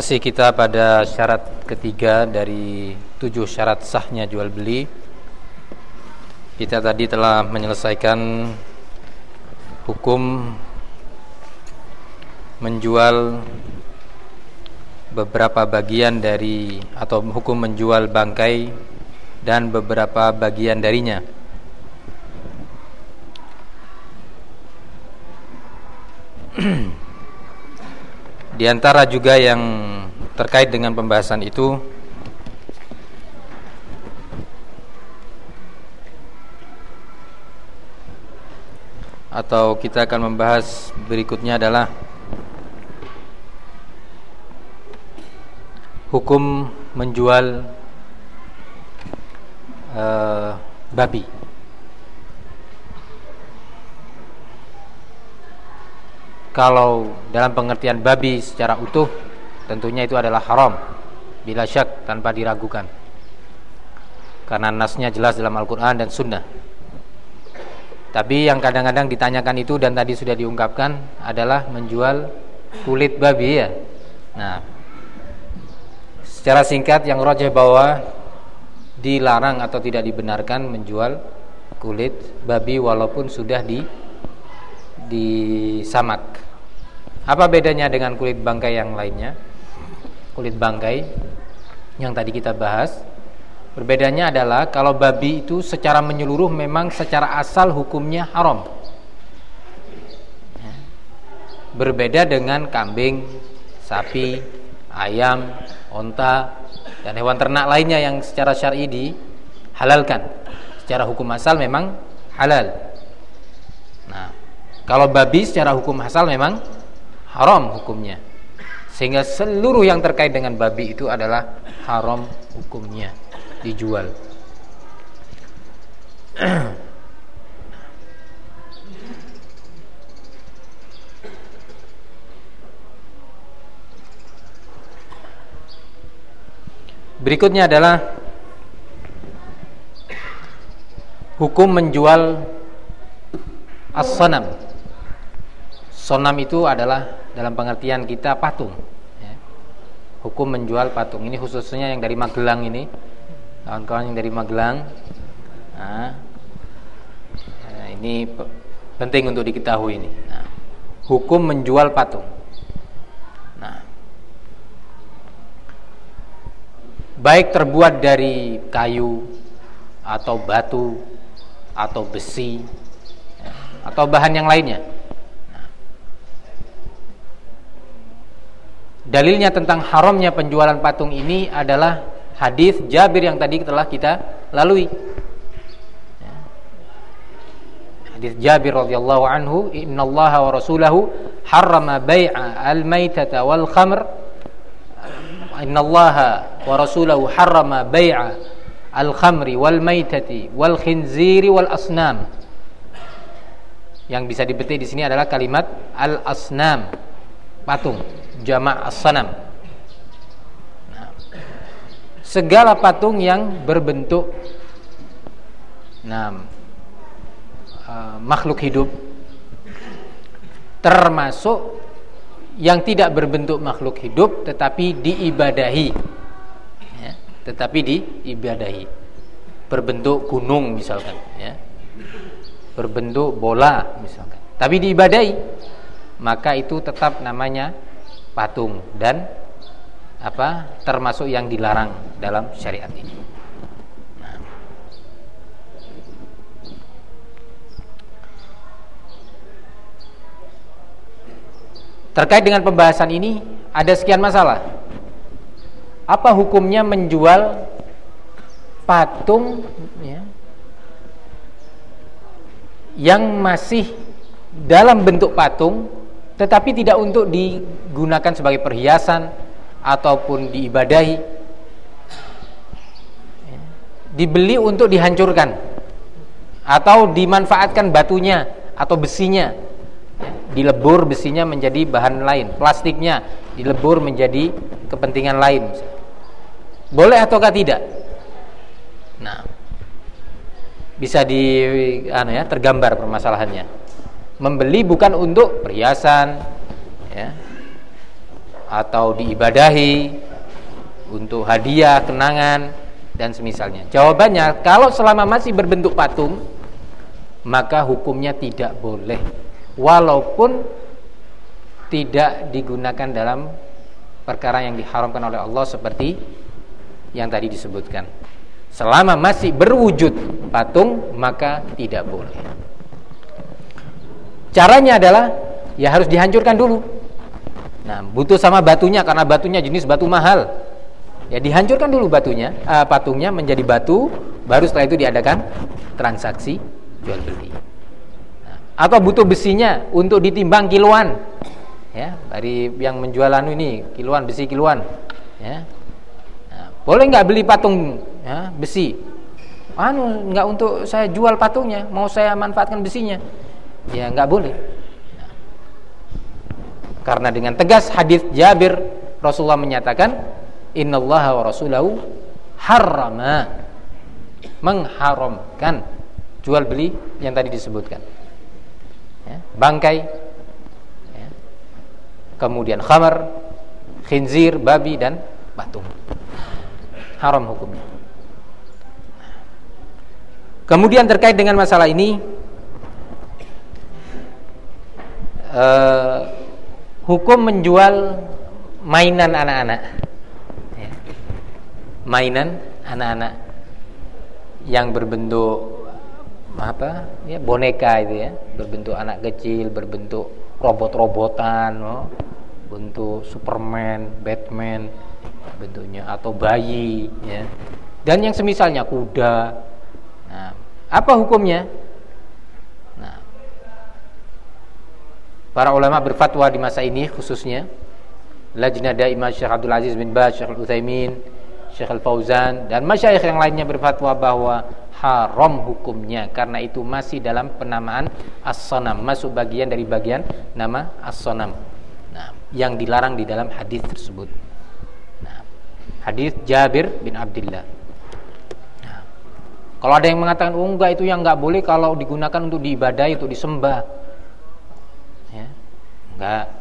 Masih kita pada syarat ketiga dari tujuh syarat sahnya jual beli. Kita tadi telah menyelesaikan hukum menjual beberapa bagian dari atau hukum menjual bangkai dan beberapa bagian darinya Di antara juga yang terkait dengan pembahasan itu atau kita akan membahas berikutnya adalah hukum menjual uh, babi. Kalau dalam pengertian babi secara utuh tentunya itu adalah haram bila syak tanpa diragukan. Karena nasnya jelas dalam Al-Qur'an dan Sunnah. Tapi yang kadang-kadang ditanyakan itu dan tadi sudah diungkapkan adalah menjual kulit babi ya. Nah, secara singkat yang rojeh bahwa dilarang atau tidak dibenarkan menjual kulit babi walaupun sudah di di samak. Apa bedanya dengan kulit bangkai yang lainnya? Kulit bangkai yang tadi kita bahas, perbedaannya adalah kalau babi itu secara menyeluruh memang secara asal hukumnya haram. Berbeda dengan kambing, sapi, ayam, onta dan hewan ternak lainnya yang secara syar'i dihalalkan. Secara hukum asal memang halal. Nah, kalau babi secara hukum asal memang haram hukumnya. Sehingga seluruh yang terkait dengan babi itu adalah haram hukumnya dijual. Berikutnya adalah hukum menjual as-sanam Sonam itu adalah dalam pengertian kita patung. Ya. Hukum menjual patung. Ini khususnya yang dari Magelang ini, kawan-kawan yang dari Magelang. Nah, nah ini penting untuk diketahui ini. Nah, hukum menjual patung. Nah, baik terbuat dari kayu atau batu atau besi ya, atau bahan yang lainnya Dalilnya tentang haramnya penjualan patung ini adalah hadis Jabir yang tadi telah kita lalui. Hadis Jabir radhiyallahu anhu, "Innallaha wa rasulahu harrama bai'a al-maitata wal khamr." Innallaha wa rasulahu harrama bai'a al-khamri wal maitati wal khinziri wal asnam. Yang bisa dipetik di sini adalah kalimat al-asnam, patung jamak as-sanam. Nah, segala patung yang berbentuk nah, uh, makhluk hidup termasuk yang tidak berbentuk makhluk hidup tetapi diibadahi. Ya, tetapi diibadahi. Berbentuk gunung misalkan ya. Berbentuk bola misalkan. Tapi diibadahi maka itu tetap namanya patung dan apa termasuk yang dilarang dalam syariat ini. Terkait dengan pembahasan ini ada sekian masalah. Apa hukumnya menjual patung ya, yang masih dalam bentuk patung tetapi tidak untuk digunakan sebagai perhiasan ataupun diibadahi. Dibeli untuk dihancurkan atau dimanfaatkan batunya atau besinya. Ya, dilebur besinya menjadi bahan lain plastiknya dilebur menjadi kepentingan lain. Boleh ataukah tidak? Nah bisa di anu ya tergambar permasalahannya membeli bukan untuk perhiasan ya atau diibadahi untuk hadiah, kenangan dan semisalnya. Jawabannya kalau selama masih berbentuk patung maka hukumnya tidak boleh walaupun tidak digunakan dalam perkara yang diharamkan oleh Allah seperti yang tadi disebutkan. Selama masih berwujud patung maka tidak boleh. Caranya adalah ya harus dihancurkan dulu. Nah, butuh sama batunya karena batunya jenis batu mahal. Ya dihancurkan dulu batunya, uh, patungnya menjadi batu, baru setelah itu diadakan transaksi jual beli. Nah, atau butuh besinya untuk ditimbang kiloan. Ya, dari yang menjual anu ini kiloan besi kiloan. Ya. Nah, boleh nggak beli patung ya, besi? Anu nggak untuk saya jual patungnya, mau saya manfaatkan besinya ya nggak boleh. Karena dengan tegas hadis Jabir Rasulullah menyatakan innallaha wa rasulahu harrama mengharamkan jual beli yang tadi disebutkan. Ya, bangkai ya, kemudian khamar khinzir babi dan patung haram hukumnya. Kemudian terkait dengan masalah ini uh, hukum menjual mainan anak-anak. Ya. mainan anak-anak yang berbentuk apa ya boneka itu ya. Berbentuk anak kecil berbentuk robot-robotan oh. bentuk Superman Batman bentuknya atau bayi ya. Dan yang semisalnya kuda. Nah, apa hukumnya Para ulama berfatwa di masa ini khususnya Lajnah Daimah Syekh Abdul Aziz bin Baz, Syekh Al-Utsaimin, Syekh Al-Fauzan dan masyayikh yang lainnya berfatwa bahwa haram hukumnya karena itu masih dalam penamaan as-sanam, masuk bagian dari bagian nama as-sanam. Nah, yang dilarang di dalam hadis tersebut. Nah, hadis Jabir bin Abdullah. Nah, kalau ada yang mengatakan oh itu yang enggak boleh kalau digunakan untuk diibadahi, untuk disembah Enggak.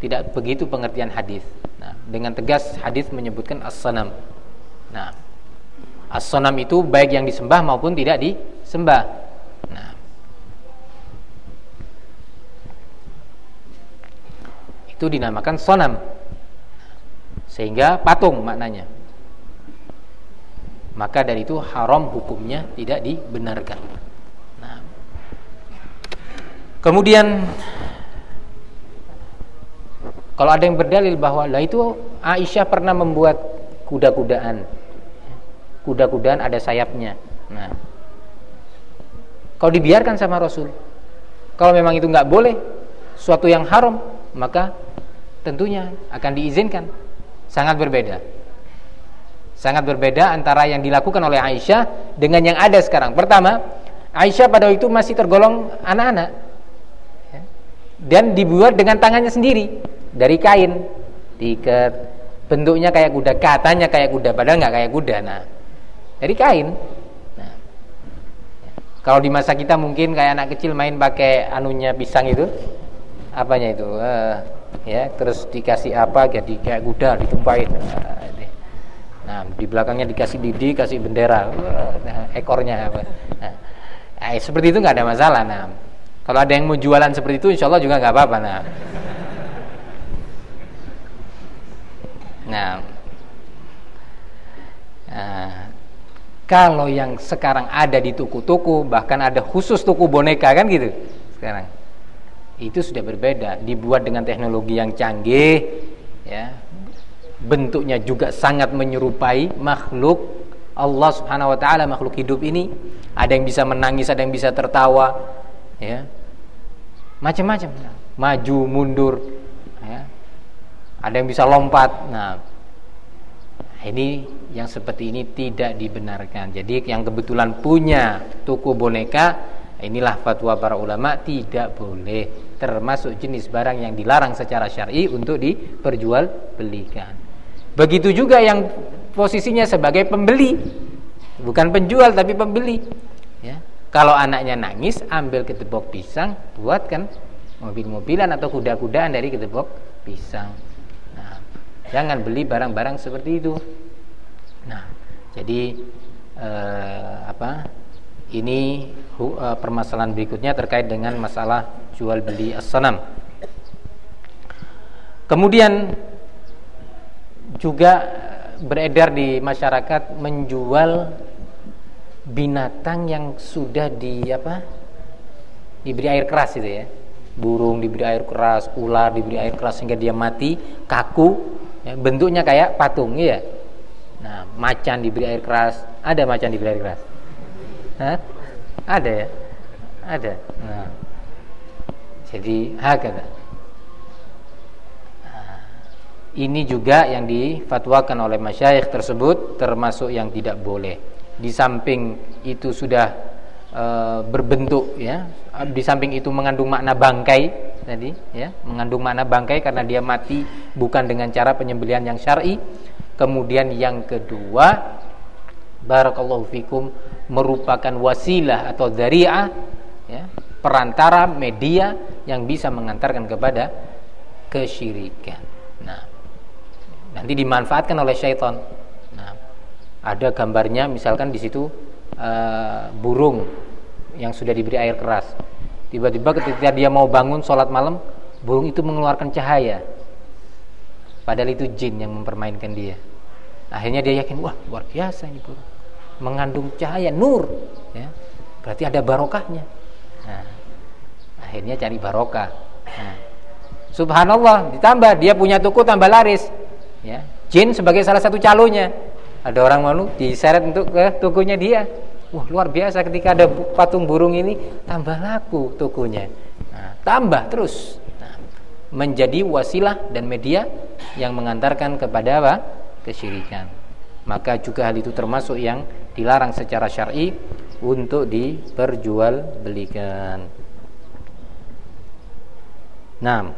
Tidak begitu pengertian hadis. Nah, dengan tegas hadis menyebutkan as-sanam. Nah, as-sanam itu baik yang disembah maupun tidak disembah. Nah, itu dinamakan sonam. Sehingga patung maknanya. Maka dari itu haram hukumnya tidak dibenarkan. Nah, kemudian kalau ada yang berdalil bahwa lah itu Aisyah pernah membuat kuda-kudaan. Kuda-kudaan ada sayapnya. Nah, kalau dibiarkan sama Rasul, kalau memang itu nggak boleh, suatu yang haram, maka tentunya akan diizinkan. Sangat berbeda. Sangat berbeda antara yang dilakukan oleh Aisyah dengan yang ada sekarang. Pertama, Aisyah pada itu masih tergolong anak-anak. Dan dibuat dengan tangannya sendiri dari kain. Diikat. Bentuknya kayak kuda katanya kayak kuda padahal nggak kayak kuda. Nah dari kain. Nah, kalau di masa kita mungkin kayak anak kecil main pakai anunya pisang itu apanya itu? Uh, ya terus dikasih apa jadi kayak kuda ditumpahin. Nah di belakangnya dikasih lidi kasih bendera. Nah, ekornya apa? Nah, eh, seperti itu nggak ada masalah nah. Kalau ada yang mau jualan seperti itu insya Allah juga nggak apa-apa nah Nah, nah kalau yang sekarang ada di tuku-tuku, bahkan ada khusus tuku boneka kan gitu? Sekarang, itu sudah berbeda. Dibuat dengan teknologi yang canggih, ya. Bentuknya juga sangat menyerupai makhluk Allah Subhanahu wa taala makhluk hidup ini. Ada yang bisa menangis ada yang bisa tertawa ya. Macam-macam. Maju mundur ada yang bisa lompat. Nah ini yang seperti ini tidak dibenarkan. Jadi yang kebetulan punya toko boneka inilah fatwa para ulama tidak boleh termasuk jenis barang yang dilarang secara syar'i untuk diperjualbelikan. Begitu juga yang posisinya sebagai pembeli bukan penjual tapi pembeli ya. Kalau anaknya nangis ambil ketebok pisang buatkan mobil-mobilan atau kuda-kudaan dari ketebok pisang Jangan beli barang-barang seperti itu. Nah, jadi eh, apa? Ini eh, permasalahan berikutnya terkait dengan masalah jual beli as-sanam. Kemudian juga beredar di masyarakat menjual binatang yang sudah di apa? diberi air keras itu ya. Burung diberi air keras, ular diberi air keras sehingga dia mati, kaku ya, bentuknya kayak patung iya. Nah macan diberi air keras. Ada macan diberi air keras? Hah? ada ya? Ada? Nah. Jadi hakata nah, ini juga yang difatwakan oleh masyayikh tersebut termasuk yang tidak boleh. Di samping itu sudah e, berbentuk ya. Di samping itu mengandung makna bangkai tadi ya. Mengandung makna bangkai karena dia mati bukan dengan cara penyembelihan yang syar'i. Kemudian yang kedua barakallahu fikum merupakan wasilah atau dzari'ah ya perantara media yang bisa mengantarkan kepada kesyirikan. Nah nanti dimanfaatkan oleh syaitan. Nah ada gambarnya misalkan di situ uh, burung yang sudah diberi air keras Tiba-tiba ketika dia mau bangun sholat malam, burung itu mengeluarkan cahaya. Padahal itu jin yang mempermainkan dia. Akhirnya dia yakin, wah luar biasa ini burung. Mengandung cahaya, nur. Ya. Berarti ada barokahnya. Nah, akhirnya cari barokah. Nah, subhanallah, ditambah dia punya toko tambah laris. Ya. Jin sebagai salah satu calonnya. Ada orang malu diseret untuk ke tokonya dia Wah luar biasa ketika ada patung burung ini tambah laku tokonya. Nah, tambah terus nah, menjadi wasilah dan media yang mengantarkan kepada apa? kesyirikan. Maka juga hal itu termasuk yang dilarang secara syar'i untuk diperjualbelikan. Nah,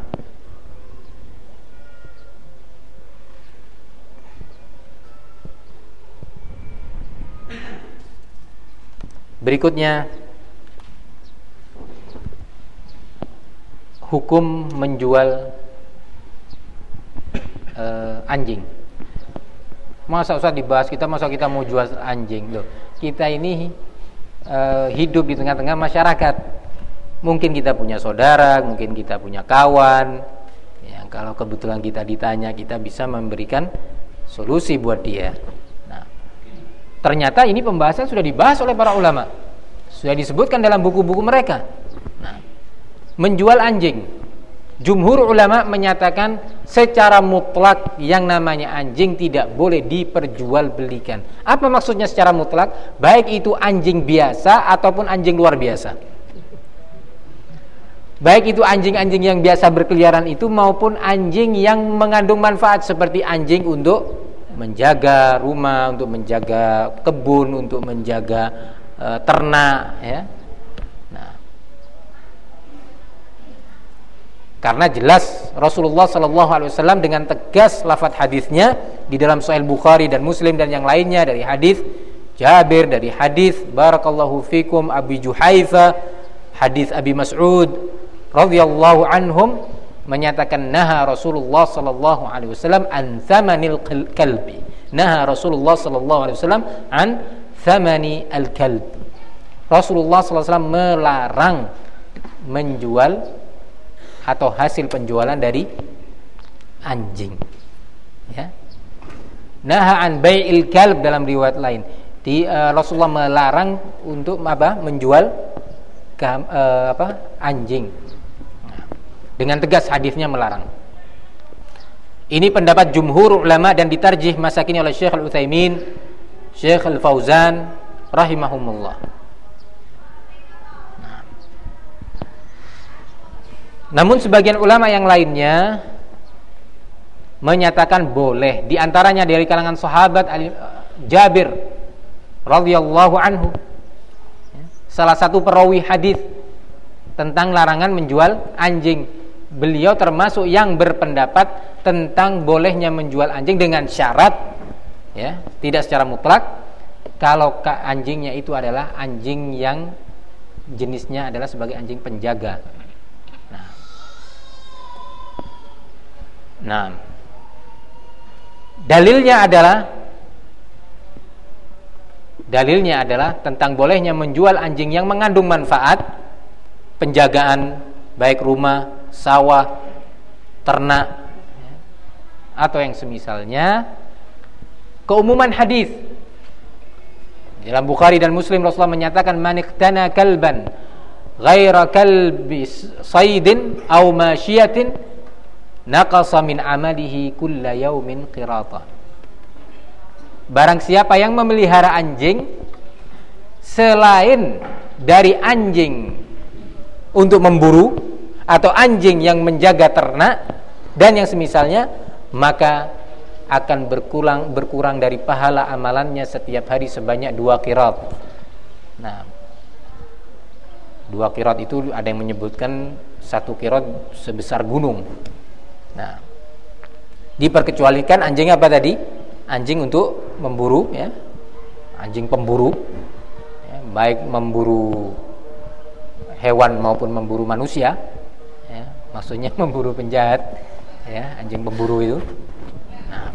Berikutnya hukum menjual uh, anjing. Masa usah dibahas kita masa kita mau jual anjing loh. Kita ini uh, hidup di tengah-tengah masyarakat. Mungkin kita punya saudara, mungkin kita punya kawan. Ya, kalau kebetulan kita ditanya, kita bisa memberikan solusi buat dia. Ternyata ini pembahasan sudah dibahas oleh para ulama. Sudah disebutkan dalam buku-buku mereka. Nah, menjual anjing. Jumhur ulama menyatakan secara mutlak yang namanya anjing tidak boleh diperjualbelikan. Apa maksudnya secara mutlak? Baik itu anjing biasa ataupun anjing luar biasa. Baik itu anjing-anjing yang biasa berkeliaran itu maupun anjing yang mengandung manfaat seperti anjing untuk menjaga rumah, untuk menjaga kebun, untuk menjaga e, ternak, ya. Nah, karena jelas Rasulullah Shallallahu Alaihi Wasallam dengan tegas lafadz hadisnya di dalam Sahih Bukhari dan Muslim dan yang lainnya dari hadis Jabir dari hadis Barakallahu fikum Abi Juhaifa hadis Abi Mas'ud radhiyallahu anhum menyatakan naha Rasulullah sallallahu alaihi wasallam an thamanil kalbi. Naha Rasulullah sallallahu alaihi wasallam an thamani al kalb. Rasulullah sallallahu alaihi wasallam melarang menjual atau hasil penjualan dari anjing. Ya. Naha an bai'il kalb dalam riwayat lain. Di uh, Rasulullah melarang untuk apa? menjual uh, apa? anjing dengan tegas hadisnya melarang. Ini pendapat jumhur ulama dan ditarjih masa kini oleh Syekh Al-Utsaimin, Syekh Al-Fauzan rahimahumullah. Nah. Namun sebagian ulama yang lainnya menyatakan boleh di antaranya dari kalangan sahabat Jabir radhiyallahu anhu salah satu perawi hadis tentang larangan menjual anjing beliau termasuk yang berpendapat tentang bolehnya menjual anjing dengan syarat ya, tidak secara mutlak kalau anjingnya itu adalah anjing yang jenisnya adalah sebagai anjing penjaga. Nah. Nah. Dalilnya adalah dalilnya adalah tentang bolehnya menjual anjing yang mengandung manfaat penjagaan baik rumah sawah, ternak atau yang semisalnya keumuman hadis. Dalam Bukhari dan Muslim Rasulullah menyatakan maniktana kalban ghaira kalbi saydin aw masyiatin naqasa min amalihi kulla yaumin qirata. Barang siapa yang memelihara anjing selain dari anjing untuk memburu atau anjing yang menjaga ternak dan yang semisalnya maka akan berkurang berkurang dari pahala amalannya setiap hari sebanyak dua kirat. Nah, dua kirat itu ada yang menyebutkan satu kirat sebesar gunung. Nah, diperkecualikan anjing apa tadi? Anjing untuk memburu, ya, anjing pemburu, ya, baik memburu hewan maupun memburu manusia maksudnya memburu penjahat ya anjing pemburu itu. Nah,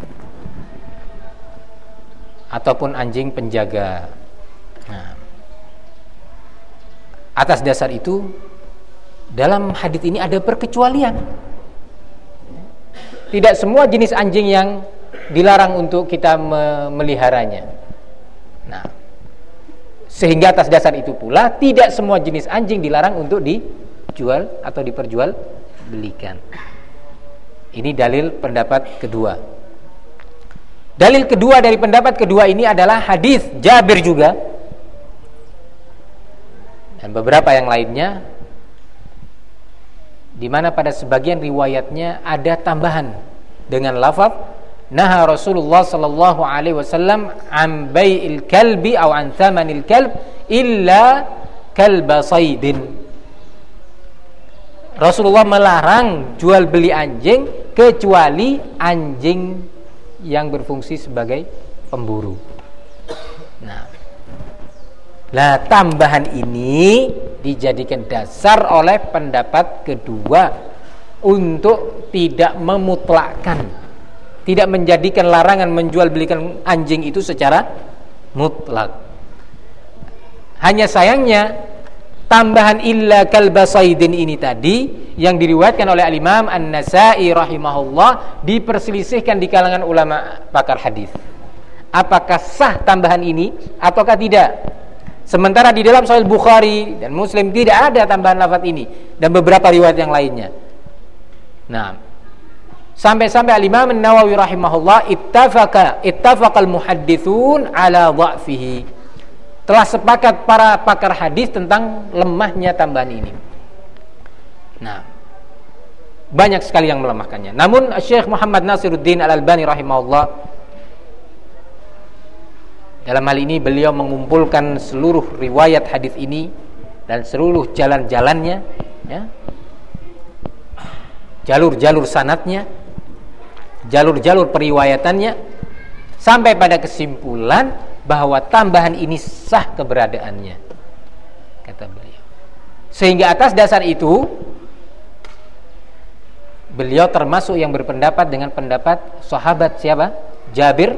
ataupun anjing penjaga. Nah, atas dasar itu dalam hadis ini ada perkecualian. Tidak semua jenis anjing yang dilarang untuk kita memeliharanya nah. Sehingga atas dasar itu pula tidak semua jenis anjing dilarang untuk dijual atau diperjual belikan. Ini dalil pendapat kedua. Dalil kedua dari pendapat kedua ini adalah hadis Jabir juga dan beberapa yang lainnya di mana pada sebagian riwayatnya ada tambahan dengan lafaz naha Rasulullah sallallahu alaihi wasallam an bai'il kalbi aw an thamanil kalb illa kalba saydin Rasulullah melarang jual beli anjing kecuali anjing yang berfungsi sebagai pemburu. Nah, nah tambahan ini dijadikan dasar oleh pendapat kedua untuk tidak memutlakkan, tidak menjadikan larangan menjual belikan anjing itu secara mutlak. Hanya sayangnya tambahan illa kalbasaidin ini tadi yang diriwayatkan oleh al-Imam An-Nasa'i rahimahullah diperselisihkan di kalangan ulama pakar hadis. Apakah sah tambahan ini ataukah tidak? Sementara di dalam Sahih Bukhari dan Muslim tidak ada tambahan lafaz ini dan beberapa riwayat yang lainnya. Nah, sampai-sampai al-Imam An-Nawawi rahimahullah ittafaqa ittafaqal muhadditsun ala dha'fihi telah sepakat para pakar hadis tentang lemahnya tambahan ini. Nah, banyak sekali yang melemahkannya. Namun Syekh Muhammad Nasiruddin Al-Albani rahimahullah dalam hal ini beliau mengumpulkan seluruh riwayat hadis ini dan seluruh jalan-jalannya ya. Jalur-jalur sanatnya, jalur-jalur periwayatannya sampai pada kesimpulan bahwa tambahan ini sah keberadaannya kata beliau. Sehingga atas dasar itu beliau termasuk yang berpendapat dengan pendapat sahabat siapa? Jabir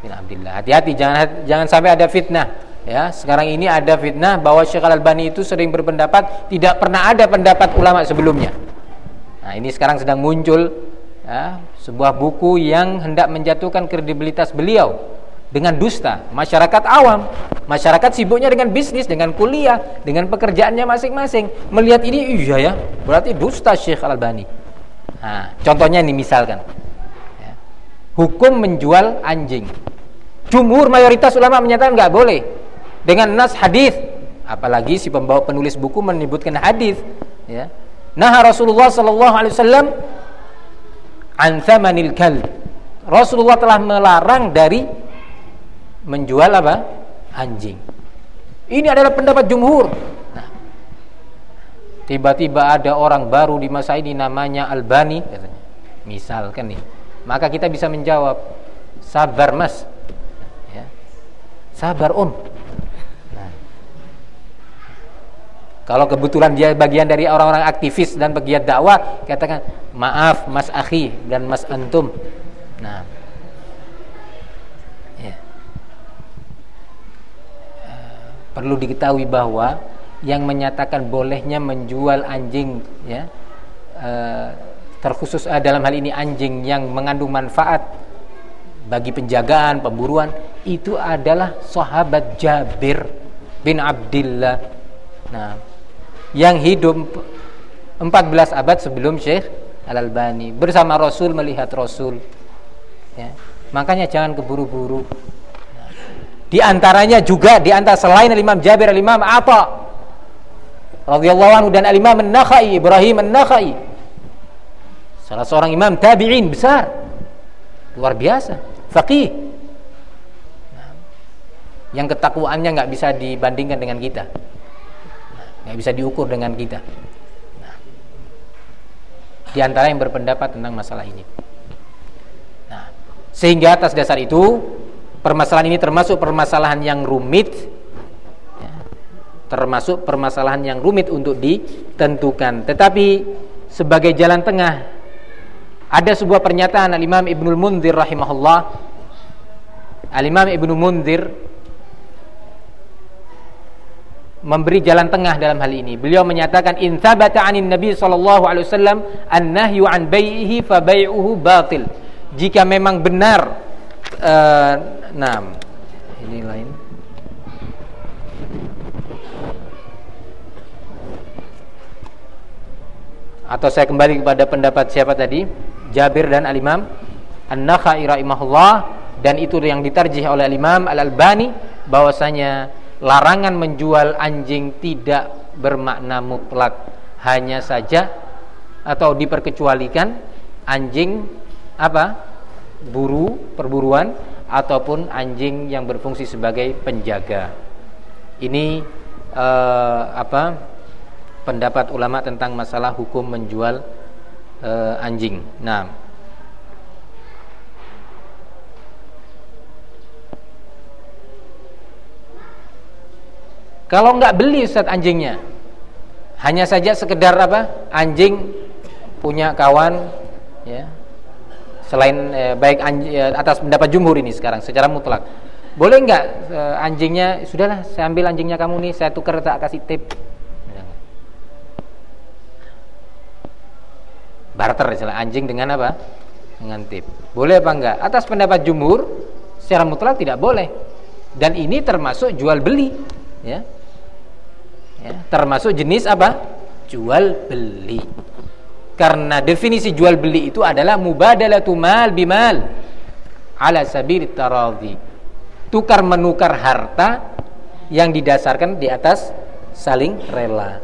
bin Abdullah. Hati-hati jangan jangan sampai ada fitnah ya. Sekarang ini ada fitnah bahwa Syekh Al Albani itu sering berpendapat tidak pernah ada pendapat ulama sebelumnya. Nah ini sekarang sedang muncul ya, sebuah buku yang hendak menjatuhkan kredibilitas beliau dengan dusta. Masyarakat awam. Masyarakat sibuknya dengan bisnis dengan kuliah dengan pekerjaannya masing-masing. Melihat ini iya ya berarti dusta Syekh Al Albani nah, contohnya ini misalkan. Hukum menjual anjing. Jumhur mayoritas ulama menyatakan nggak boleh. Dengan nas hadis, apalagi si pembawa penulis buku menyebutkan hadis, ya. Nah Rasulullah sallallahu alaihi wasallam an kalb. Rasulullah telah melarang dari menjual apa? Anjing. Ini adalah pendapat jumhur. Nah, tiba-tiba ada orang baru di masa ini namanya Albani katanya. Misalkan nih, maka kita bisa menjawab, sabar mas, ya. sabar om. Nah, kalau kebetulan dia bagian dari orang-orang aktivis dan pegiat dakwah, katakan maaf mas akhi dan mas antum. Nah, ya. Uh, perlu diketahui bahwa yang menyatakan bolehnya menjual anjing, ya. Uh, terkhusus uh, dalam hal ini anjing yang mengandung manfaat bagi penjagaan, pemburuan itu adalah sahabat Jabir bin Abdullah. Nah, yang hidup 14 abad sebelum Syekh Al-Albani bersama Rasul melihat Rasul. Ya. Makanya jangan keburu-buru. Di antaranya juga di antara selain Imam Jabir Al-Imam Atha radhiyallahu anhu dan Al-Imam An-Nakhai Ibrahim An-Nakhai Salah seorang imam tabi'in besar. Luar biasa. Faqih. Nah, yang ketakwaannya nggak bisa dibandingkan dengan kita. Nggak bisa diukur dengan kita. Di antara yang berpendapat tentang masalah ini. Nah, sehingga atas dasar itu permasalahan ini termasuk permasalahan yang rumit ya, termasuk permasalahan yang rumit untuk ditentukan tetapi sebagai jalan tengah ada sebuah pernyataan Al-Imam Ibnul Munzir rahimahullah. Al-Imam Ibnu Munzir memberi jalan tengah dalam hal ini. Beliau menyatakan in thabata 'anin Nabi sallallahu alaihi wasallam an-nahyu 'an bai'ihi fa bai'uhu batil. Jika memang benar uh, ini lain. Atau saya kembali kepada pendapat siapa tadi? Jabir dan Al-Imam. An-Nakhai rahimahullah. Dan itu yang ditarjih oleh Al-Imam Al-Albani. Bahwasanya larangan menjual anjing tidak bermakna mutlak. Hanya saja atau diperkecualikan anjing apa buru perburuan ataupun anjing yang berfungsi sebagai penjaga ini uh, apa pendapat ulama tentang masalah hukum menjual uh, anjing. Nah, kalau nggak beli Ustaz anjingnya, hanya saja sekedar apa? Anjing punya kawan, ya. Selain eh, baik anjing, eh, atas pendapat jumhur ini sekarang secara mutlak, boleh nggak eh, anjingnya? Sudahlah, saya ambil anjingnya kamu nih, saya tukar tak kasih tip. Barter istilah anjing dengan apa? Dengan tip. Boleh apa enggak atas pendapat jumhur secara mutlak tidak boleh. Dan ini termasuk jual beli ya, ya termasuk jenis apa? Jual beli karena definisi jual beli itu adalah mubadalatu mal bimal. Ala sabil taradhi. Tukar menukar harta yang didasarkan di atas saling rela.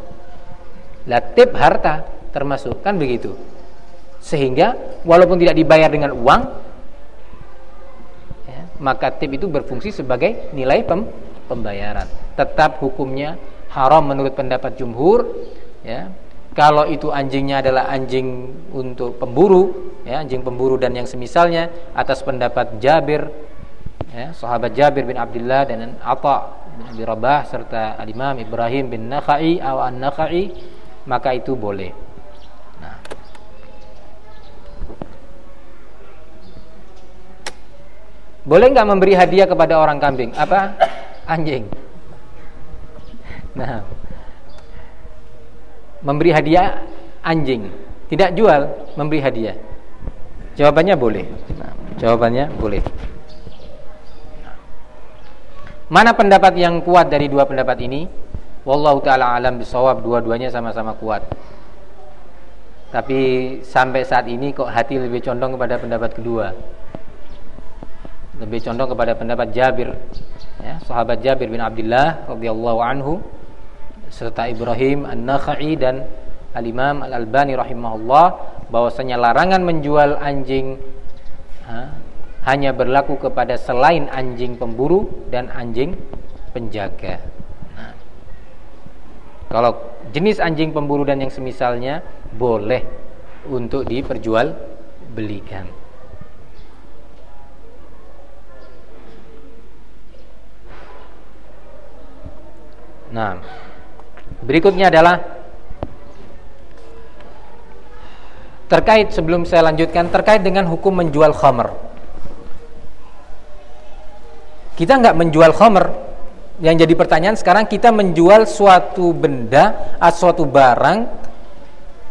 Latip harta termasuk kan begitu. Sehingga walaupun tidak dibayar dengan uang ya, maka tip itu berfungsi sebagai nilai pem pembayaran. Tetap hukumnya haram menurut pendapat jumhur ya kalau itu anjingnya adalah anjing untuk pemburu ya anjing pemburu dan yang semisalnya atas pendapat Jabir ya sahabat Jabir bin Abdullah dan Atha bin Abi Rabah serta Al-Imam Ibrahim bin Nakhai atau An-Nakhai maka itu boleh Boleh nggak memberi hadiah kepada orang kambing? Apa? Anjing. Nah, memberi hadiah anjing, tidak jual, memberi hadiah. Jawabannya boleh. Jawabannya boleh. Mana pendapat yang kuat dari dua pendapat ini? Wallahu taala alam bisawab dua-duanya sama-sama kuat. Tapi sampai saat ini kok hati lebih condong kepada pendapat kedua lebih condong kepada pendapat Jabir ya, sahabat Jabir bin Abdullah radhiyallahu anhu serta Ibrahim An-Nakhai dan Al-Imam Al-Albani rahimahullah bahwasanya larangan menjual anjing ha, hanya berlaku kepada selain anjing pemburu dan anjing penjaga. Nah, kalau jenis anjing pemburu dan yang semisalnya boleh untuk diperjual belikan. Nah, berikutnya adalah terkait sebelum saya lanjutkan terkait dengan hukum menjual khamr. Kita nggak menjual khamr. Yang jadi pertanyaan sekarang kita menjual suatu benda atau suatu barang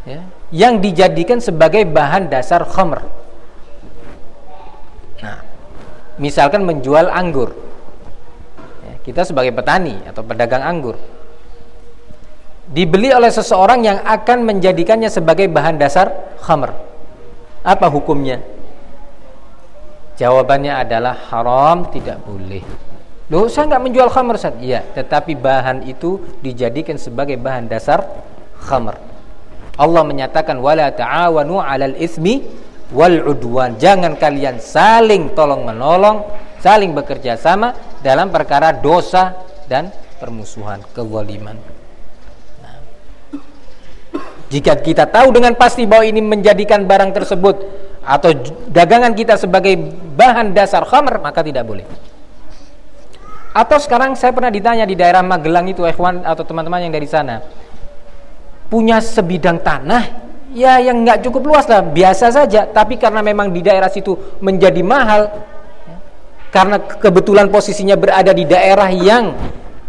ya, yang dijadikan sebagai bahan dasar khamr. Nah, misalkan menjual anggur. Ya, kita sebagai petani atau pedagang anggur dibeli oleh seseorang yang akan menjadikannya sebagai bahan dasar khamr. Apa hukumnya? Jawabannya adalah haram, tidak boleh. Loh, saya nggak menjual khamr, Ustaz. Iya, tetapi bahan itu dijadikan sebagai bahan dasar khamr. Allah menyatakan wala ta'awanu 'alal ismi wal udwan. Jangan kalian saling tolong-menolong, saling bekerja sama dalam perkara dosa dan permusuhan, kezaliman. Jika kita tahu dengan pasti bahwa ini menjadikan barang tersebut atau dagangan kita sebagai bahan dasar khamr, maka tidak boleh. Atau sekarang saya pernah ditanya di daerah Magelang itu ikhwan atau teman-teman yang dari sana. Punya sebidang tanah ya yang nggak cukup luas lah, biasa saja, tapi karena memang di daerah situ menjadi mahal karena kebetulan posisinya berada di daerah yang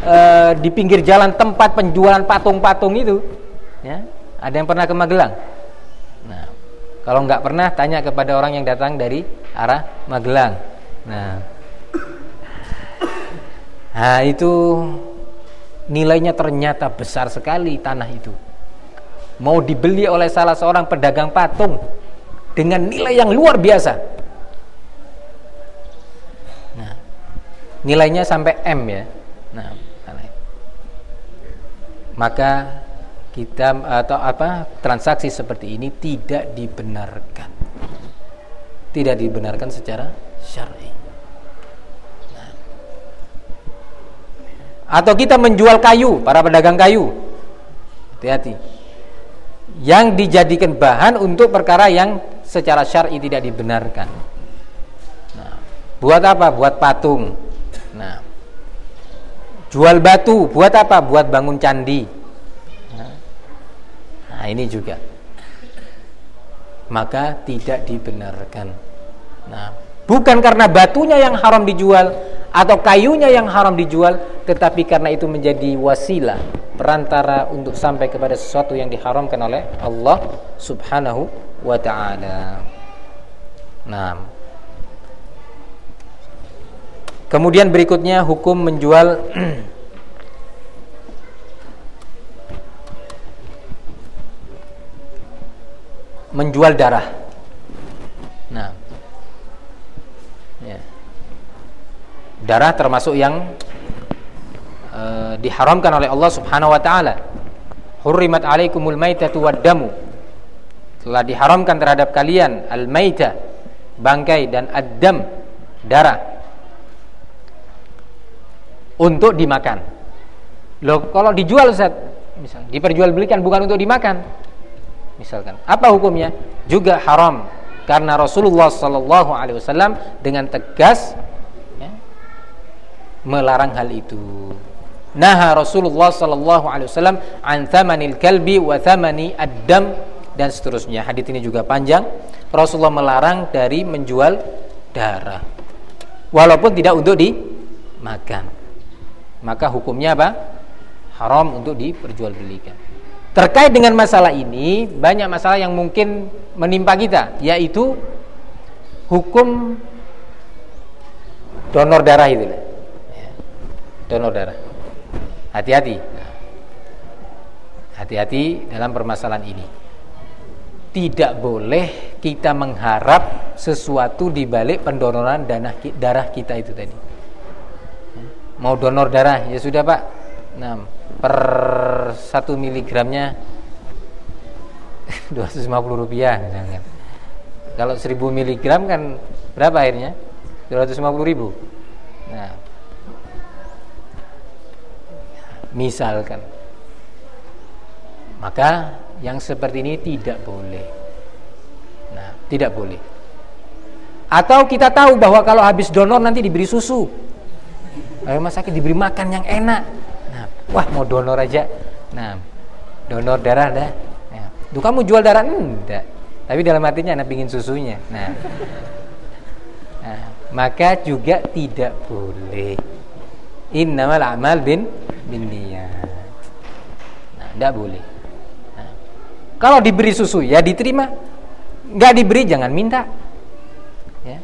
e, di pinggir jalan tempat penjualan patung-patung itu, ya ada yang pernah ke Magelang? Nah, kalau nggak pernah tanya kepada orang yang datang dari arah Magelang. Nah, nah itu nilainya ternyata besar sekali tanah itu. Mau dibeli oleh salah seorang pedagang patung dengan nilai yang luar biasa. Nah, nilainya sampai M ya. Nah, maka kita atau apa transaksi seperti ini tidak dibenarkan. Tidak dibenarkan secara syar'i. Nah. atau kita menjual kayu para pedagang kayu. Hati-hati. Yang dijadikan bahan untuk perkara yang secara syar'i tidak dibenarkan. Nah, buat apa? Buat patung. Nah. Jual batu buat apa? Buat bangun candi Nah, ini juga. Maka tidak dibenarkan. Nah, bukan karena batunya yang haram dijual atau kayunya yang haram dijual, tetapi karena itu menjadi wasilah perantara untuk sampai kepada sesuatu yang diharamkan oleh Allah Subhanahu wa taala. Nah, Kemudian berikutnya hukum menjual menjual darah. Nah, ya. darah termasuk yang uh, diharamkan oleh Allah Subhanahu Wa Taala. Hurrimat alaikumul maitatu damu. Telah diharamkan terhadap kalian al-maita, bangkai dan ad-dam, darah untuk dimakan. Loh, kalau dijual Ustaz, misal diperjualbelikan bukan untuk dimakan, misalkan apa hukumnya juga haram karena Rasulullah Sallallahu Alaihi Wasallam dengan tegas ya, melarang hal itu. Nah Rasulullah Sallallahu Alaihi Wasallam an thamanil kalbi wa thamani ad-dam dan seterusnya. Hadis ini juga panjang. Rasulullah melarang dari menjual darah, walaupun tidak untuk dimakan. Maka hukumnya apa? Haram untuk diperjualbelikan. Terkait dengan masalah ini, banyak masalah yang mungkin menimpa kita, yaitu hukum donor darah itu. Ya. Donor darah. Hati-hati. Hati-hati dalam permasalahan ini. tidak boleh kita mengharap sesuatu di balik pendonoran darah kita itu tadi. Mau donor darah ya sudah pak. Nah per satu miligramnya 250 rupiah misalkan. Kalau 1000 miligram kan berapa akhirnya? 250 ribu. Nah, misalkan maka yang seperti ini tidak boleh nah tidak boleh atau kita tahu bahwa kalau habis donor nanti diberi susu mas sakit diberi makan yang enak wah mau donor aja. Nah donor darah dah. Nah, tuh kamu jual darah? Enggak. Tapi dalam artinya anak pingin susunya. Nah, nah maka juga tidak boleh. Innamal amal bin bin niat nah tidak boleh. Kalau diberi susu ya diterima, nggak diberi jangan minta. Ya.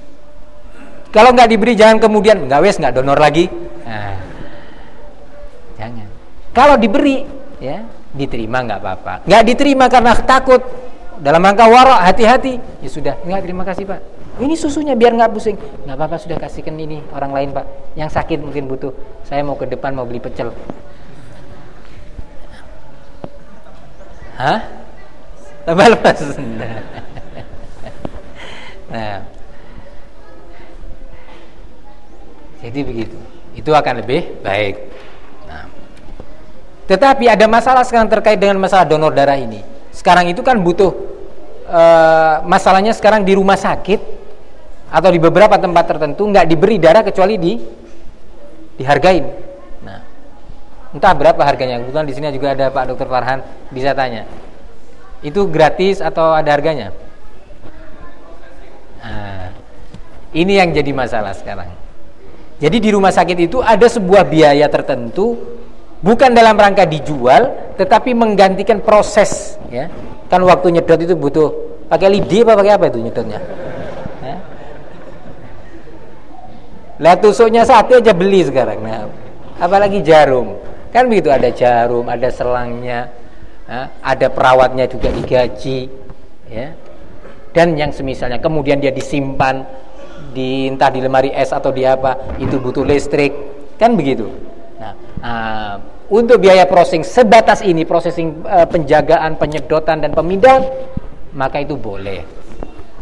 Kalau nggak diberi jangan kemudian. Nggak wes nggak donor lagi. Nah. Kalau diberi ya diterima nggak apa-apa. Nggak diterima karena takut dalam rangka warok hati-hati ya sudah nggak terima kasih pak. Ini susunya biar nggak pusing. Nggak apa-apa sudah kasihkan ini orang lain pak. Yang sakit mungkin butuh. Saya mau ke depan mau beli pecel. Hah? tambah lepas nah jadi begitu itu akan lebih baik. Tetapi ada masalah sekarang terkait dengan masalah donor darah ini sekarang itu kan butuh uh, masalahnya sekarang di rumah sakit atau di beberapa tempat tertentu nggak diberi darah kecuali di dihargain nah entah berapa harganya kebetulan di sini juga ada Pak Dokter Farhan bisa tanya itu gratis atau ada harganya? Nah, ini yang jadi masalah sekarang. Jadi di rumah sakit itu ada sebuah biaya tertentu bukan dalam rangka dijual tetapi menggantikan proses ya. Kan waktu nyedot itu butuh pakai lidi apa pakai apa itu nyedotnya? Ya. Lah tusuknya satu aja beli sekarang. Nah, apalagi jarum. Kan begitu ada jarum, ada selangnya, ada perawatnya juga digaji ya dan yang semisalnya kemudian dia disimpan di entah di lemari es atau di apa itu butuh listrik kan begitu uh, untuk biaya processing sebatas ini processing uh, penjagaan penyedotan dan pemindahan maka itu boleh.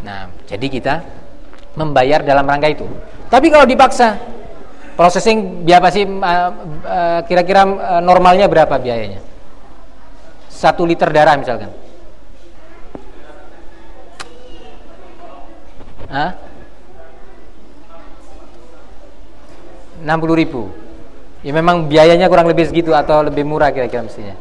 Nah jadi kita membayar dalam rangka itu. Tapi kalau dipaksa processing biaya sih kira-kira uh, uh, normalnya berapa biayanya? Satu liter darah misalkan. Hah? 60 ribu ya memang biayanya kurang lebih segitu atau lebih murah kira-kira mestinya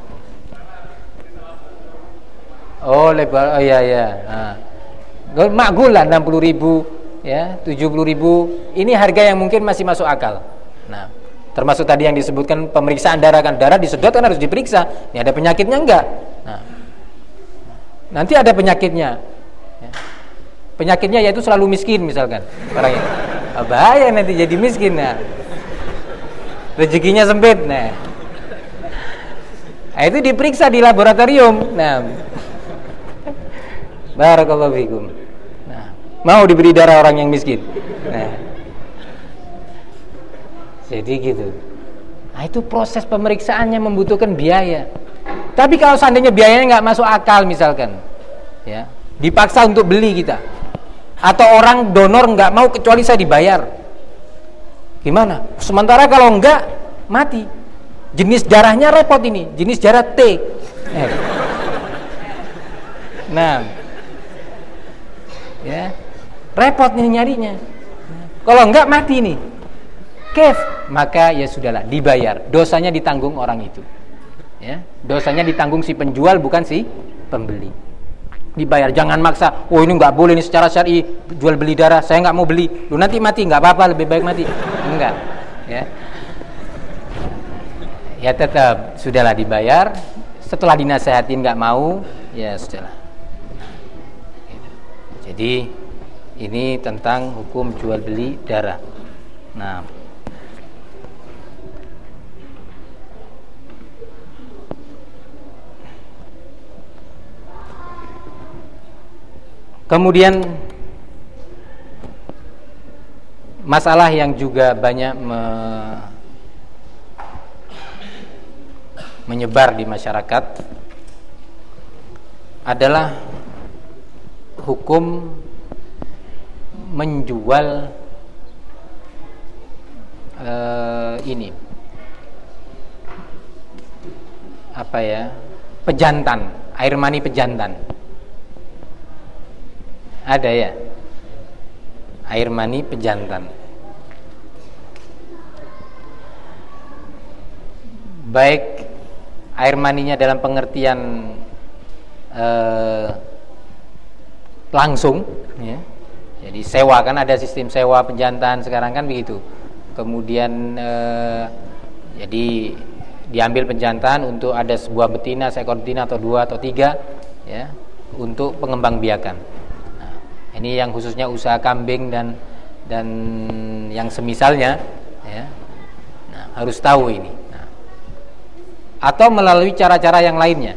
oh lebar oh iya iya nah. makgul lah 60 ribu ya 70 ribu ini harga yang mungkin masih masuk akal nah Termasuk tadi yang disebutkan pemeriksaan darah kan darah disedot kan harus diperiksa. Ini ada penyakitnya enggak? Nah, nanti ada penyakitnya. Ya. Penyakitnya yaitu selalu miskin misalkan orangnya. Oh, bahaya nanti jadi miskin nah. Rezekinya sempit nah. nah. itu diperiksa di laboratorium. Nah. Barakallahu fikum. Nah, mau diberi darah orang yang miskin. Nah. Jadi gitu. Nah itu proses pemeriksaannya membutuhkan biaya. Tapi kalau seandainya biayanya nggak masuk akal misalkan, ya dipaksa untuk beli kita, atau orang donor nggak mau kecuali saya dibayar, gimana? Sementara kalau nggak mati, jenis darahnya repot ini, jenis darah T. Eh. Nah, ya. Repot nih nyarinya. Kalau nggak mati nih, kef. Maka ya sudahlah dibayar. Dosanya ditanggung orang itu. Ya. Dosanya ditanggung si penjual bukan si pembeli dibayar. Jangan maksa oh ini nggak boleh ini secara syari jual beli darah saya nggak mau beli. Lu nanti mati nggak apa-apa lebih baik mati. Enggak ya. Ya tetap sudahlah dibayar. Setelah dinasehatin nggak mau ya sudahlah. Jadi ini tentang hukum jual beli darah. Nah kemudian masalah yang juga banyak me menyebar di masyarakat adalah hukum menjual uh, ini apa ya pejantan air mani pejantan ada ya air mani pejantan baik air maninya dalam pengertian uh, langsung ya. Jadi sewa kan ada sistem sewa penjantan sekarang kan begitu. Kemudian eh, jadi diambil penjantan untuk ada sebuah betina, seekor betina atau dua atau tiga ya untuk pengembang biakan. Nah, ini yang khususnya usaha kambing dan dan yang semisalnya ya. Nah, harus tahu ini. Nah, atau melalui cara-cara yang lainnya.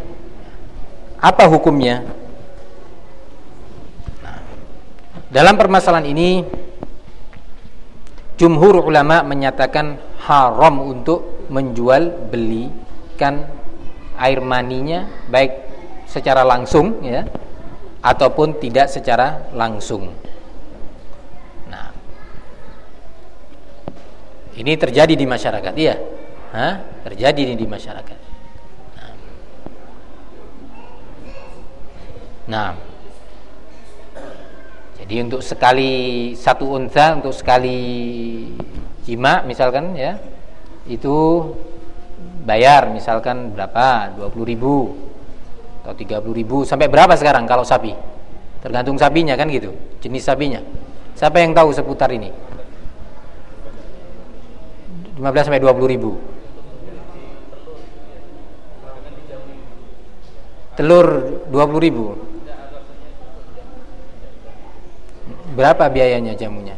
Apa hukumnya? Dalam permasalahan ini jumhur ulama menyatakan haram untuk menjual belikan air maninya baik secara langsung ya ataupun tidak secara langsung. Nah, ini terjadi di masyarakat, ya? Hah? Terjadi di masyarakat. Nah, nah jadi untuk sekali satu unta untuk sekali jima misalkan ya itu bayar misalkan berapa 20 ribu atau 30 ribu sampai berapa sekarang kalau sapi? Tergantung sapinya kan gitu jenis sapinya. Siapa yang tahu seputar ini? 15 sampai 20 ribu. Telur 20 ribu. Berapa biayanya jamunya?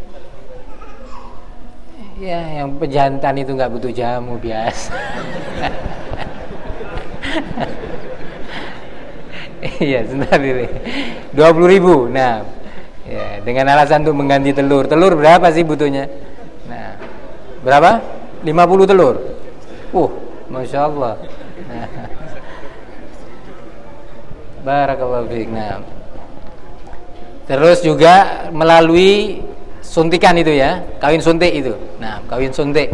Ya, yang pejantan itu nggak butuh jamu biasa. Iya, sebentar ini. Dua puluh ribu. Nah, ya, dengan alasan untuk mengganti telur. Telur berapa sih butuhnya? Nah, berapa? Lima puluh telur. Uh, masya Allah. Nah. Barakallahu fiik. Nah, Terus juga melalui suntikan itu ya, kawin suntik itu. Nah, kawin suntik.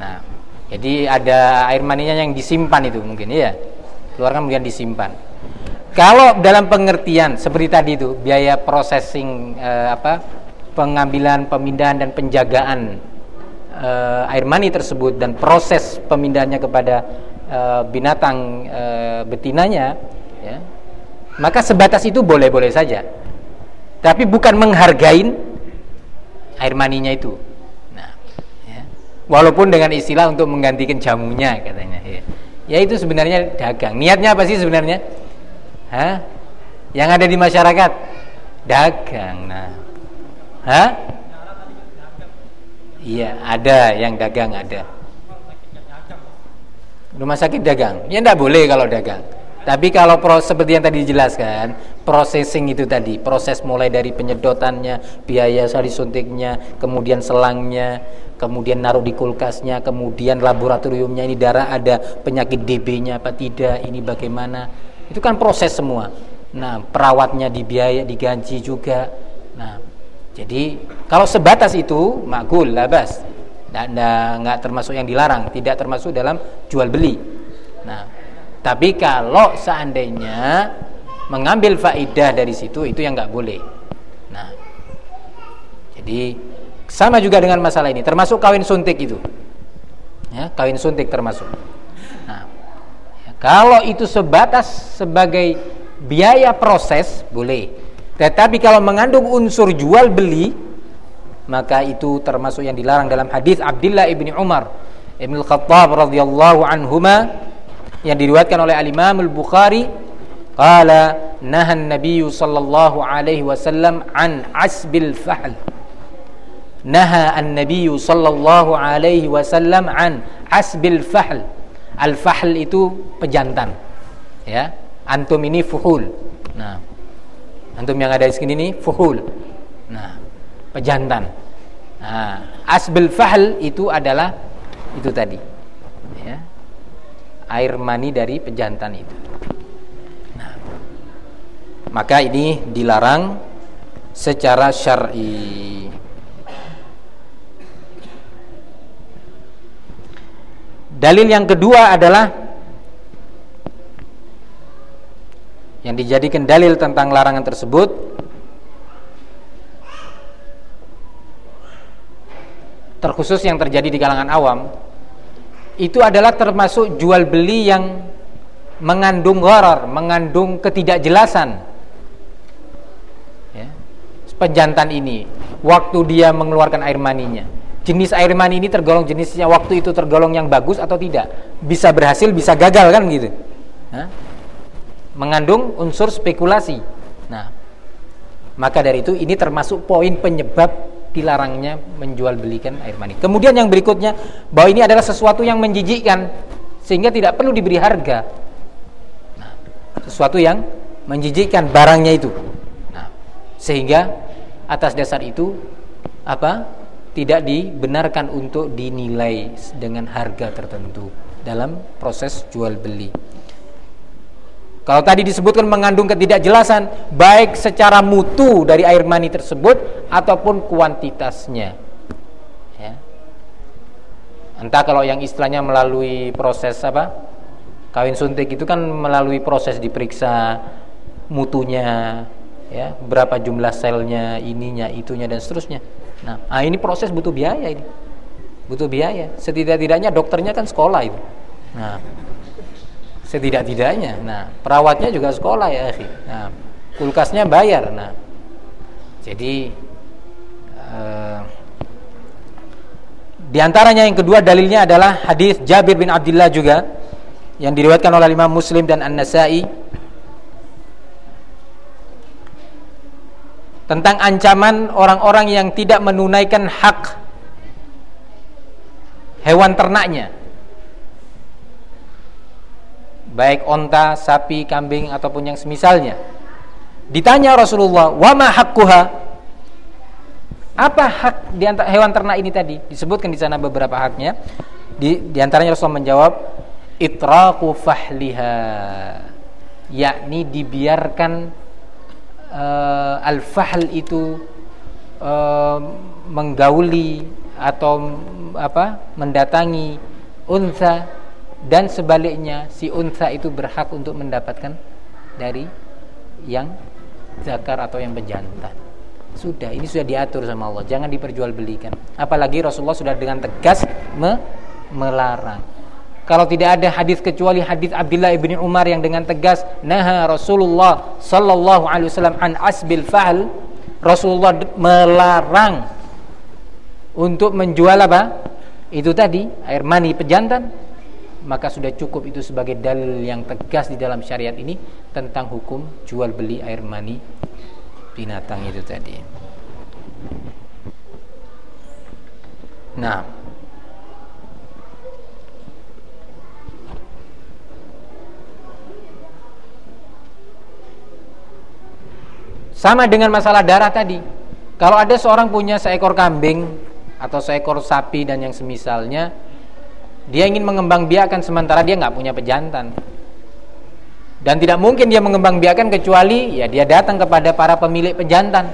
Nah, jadi ada air maninya yang disimpan itu mungkin ya. Keluarkan kemudian disimpan. Kalau dalam pengertian seperti tadi itu biaya processing eh, apa pengambilan, pemindahan dan penjagaan eh, air mani tersebut dan proses pemindahannya kepada eh, binatang eh, betinanya, ya, maka sebatas itu boleh-boleh saja tapi bukan menghargai air maninya itu. Nah, ya. walaupun dengan istilah untuk menggantikan jamunya katanya. Ya. ya itu sebenarnya dagang. Niatnya apa sih sebenarnya? Hah? Yang ada di masyarakat dagang. Nah, hah? Iya, ada yang dagang ada. Rumah sakit dagang. Ya enggak boleh kalau dagang. Tapi kalau proses seperti yang tadi dijelaskan, processing itu tadi, proses mulai dari penyedotannya, biaya sari suntiknya, kemudian selangnya, kemudian naruh di kulkasnya, kemudian laboratoriumnya ini darah ada penyakit DB-nya apa tidak, ini bagaimana. Itu kan proses semua. Nah, perawatnya dibiaya, digaji juga. Nah, jadi kalau sebatas itu makul labas. Nggak termasuk yang dilarang, tidak termasuk dalam jual beli. Nah, tapi kalau seandainya mengambil faidah dari situ itu yang nggak boleh. Nah, jadi sama juga dengan masalah ini, termasuk kawin suntik itu. Ya, kawin suntik termasuk. Kalau itu sebatas sebagai biaya proses boleh. Tetapi kalau mengandung unsur jual beli maka itu termasuk yang dilarang dalam hadis Abdullah ibni Umar ibn Khattab radhiyallahu anhuma yang diriwayatkan oleh al-Imam al-Bukhari qala naha an-nabiy sallallahu alaihi wasallam an asbil fahl naha an-nabiy sallallahu alaihi wasallam an asbil fahl al-fahl itu pejantan ya. Antum ini fuhul. Nah antum yang ada di sini nih fuhul. Nah pejantan. Nah asbil fahl itu adalah itu tadi ya. Air mani dari pejantan itu. Nah maka ini dilarang secara syar'i Dalil yang kedua adalah yang dijadikan dalil tentang larangan tersebut terkhusus yang terjadi di kalangan awam itu adalah termasuk jual beli yang mengandung gharar, mengandung ketidakjelasan. Ya. Penjantan ini waktu dia mengeluarkan air maninya jenis air mani ini tergolong jenisnya waktu itu tergolong yang bagus atau tidak? Bisa berhasil bisa gagal kan gitu? Nah, mengandung unsur spekulasi. Nah maka dari itu ini termasuk poin penyebab dilarangnya menjual belikan air mani. Kemudian yang berikutnya bahwa ini adalah sesuatu yang menjijikkan sehingga tidak perlu diberi harga. Nah, sesuatu yang menjijikkan barangnya itu. Nah, sehingga atas dasar itu apa tidak dibenarkan untuk dinilai dengan harga tertentu dalam proses jual beli. Kalau tadi disebutkan mengandung ketidakjelasan baik secara mutu dari air mani tersebut ataupun kuantitasnya. Ya. Entah kalau yang istilahnya melalui proses apa? Kawin suntik itu kan melalui proses diperiksa mutunya, ya, berapa jumlah selnya, ininya, itunya dan seterusnya. Nah, ah ini proses butuh biaya ini. Butuh biaya. Setidak-tidaknya dokternya kan sekolah itu. Nah, setidak-tidaknya. Nah, perawatnya juga sekolah ya, akhi. Nah, kulkasnya bayar. Nah, jadi uh, di antaranya yang kedua dalilnya adalah hadis Jabir bin Abdullah juga yang diriwayatkan oleh Imam Muslim dan An-Nasa'i tentang ancaman orang-orang yang tidak menunaikan hak hewan ternaknya. Baik onta, sapi, kambing ataupun yang semisalnya. Ditanya Rasulullah wa ma haqquha apa hak di antara hewan ternak ini tadi? Disebutkan di sana beberapa haknya. Di, di antaranya Rasulullah menjawab itraqu fahliha. Yakni dibiarkan uh, al-fahl itu uh, menggauli atau apa mendatangi unsa dan sebaliknya si unsa itu berhak untuk mendapatkan dari yang zakar atau yang pejantan. Sudah, ini sudah diatur sama Allah. Jangan diperjualbelikan. Apalagi Rasulullah sudah dengan tegas me melarang. Kalau tidak ada hadis kecuali hadis Abdullah ibni Umar yang dengan tegas naha Rasulullah sallallahu alaihi wasallam an asbil fahl Rasulullah melarang untuk menjual apa? Itu tadi air mani pejantan maka sudah cukup itu sebagai dalil yang tegas di dalam syariat ini tentang hukum jual beli air mani binatang itu tadi. Nah, Sama dengan masalah darah tadi. Kalau ada seorang punya seekor kambing atau seekor sapi dan yang semisalnya, dia ingin mengembang biakan sementara dia nggak punya pejantan. Dan tidak mungkin dia mengembang biakan kecuali ya dia datang kepada para pemilik pejantan.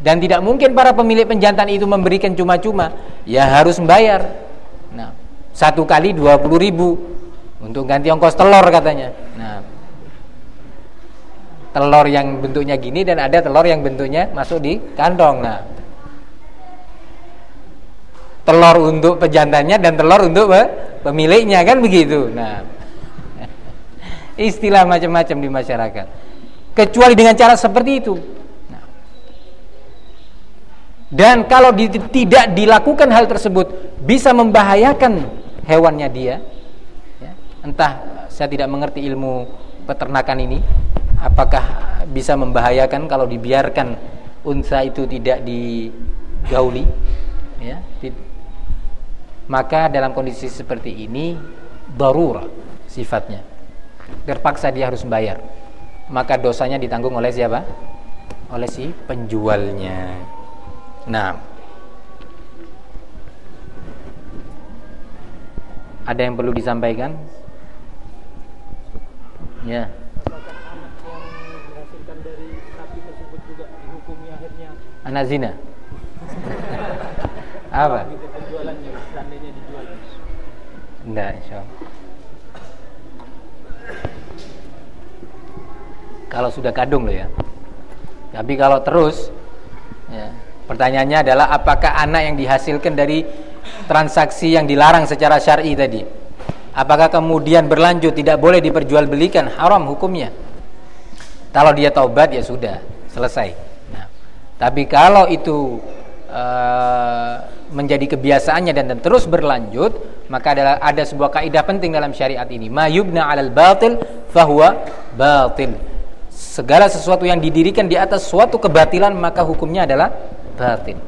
Dan tidak mungkin para pemilik pejantan itu memberikan cuma-cuma, ya harus membayar. Nah, satu kali dua puluh ribu untuk ganti ongkos telur katanya. Telur yang bentuknya gini dan ada telur yang bentuknya masuk di kantong. Nah, telur untuk pejantannya dan telur untuk pemiliknya kan begitu. Nah, istilah macam-macam di masyarakat. Kecuali dengan cara seperti itu. Nah. Dan kalau di, tidak dilakukan hal tersebut bisa membahayakan hewannya dia. Ya, entah saya tidak mengerti ilmu peternakan ini apakah bisa membahayakan kalau dibiarkan unsa itu tidak digauli ya maka dalam kondisi seperti ini darura sifatnya terpaksa dia harus membayar maka dosanya ditanggung oleh siapa? Oleh si penjualnya. Nah, ada yang perlu disampaikan? Ya. Anak zina. Apa? Enggak, insya Allah. kalau sudah kadung loh ya. Tapi kalau terus, ya, pertanyaannya adalah apakah anak yang dihasilkan dari transaksi yang dilarang secara syar'i tadi, apakah kemudian berlanjut tidak boleh diperjualbelikan haram hukumnya? Kalau dia taubat ya sudah selesai. Tapi kalau itu uh, menjadi kebiasaannya dan, dan terus berlanjut, maka adalah ada sebuah kaidah penting dalam syariat ini. Mayubna 'alal batil fahuwa batil segala sesuatu yang didirikan di atas suatu kebatilan maka hukumnya adalah batin.